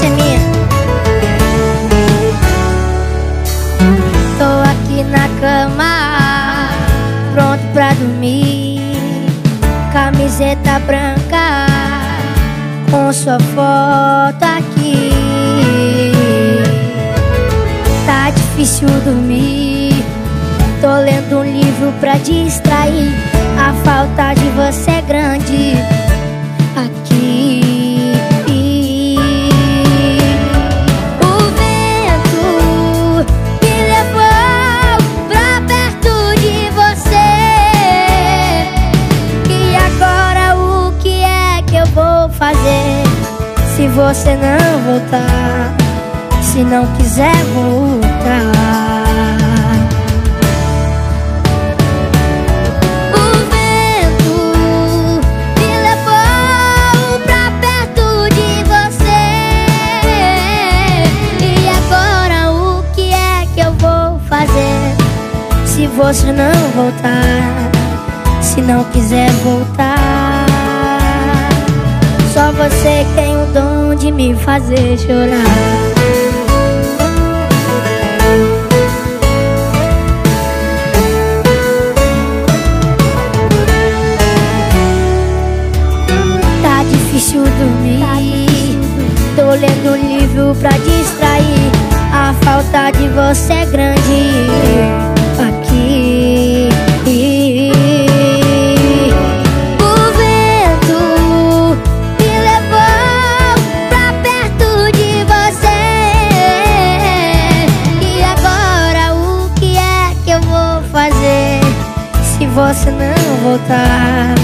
leucemia. Tô aqui na cama, pronto pra dormir. Camiseta branca, com sua foto aqui. Tá difícil dormir, tô lendo um livro pra distrair. Se você não voltar Se não quiser voltar. O vento me levou pra perto de você. E agora o que é que eu vou fazer Se você não voltar Se não quiser voltar você tem o dom de me fazer chorar. Tá difícil dormir. Tô lendo um livro pra distrair. A falta de você é grande você não voltar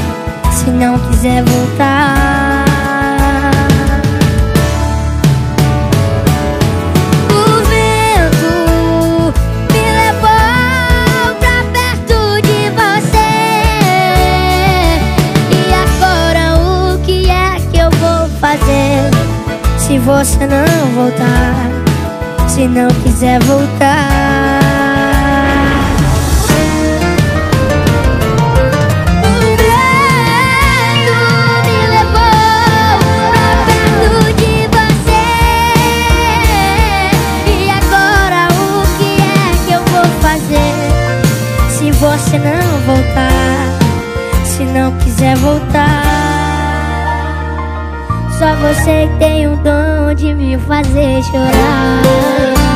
Se não quiser voltar. É Se você não voltar Se não quiser voltar você não voltar Se não quiser voltar. Só você tem o dom de me fazer chorar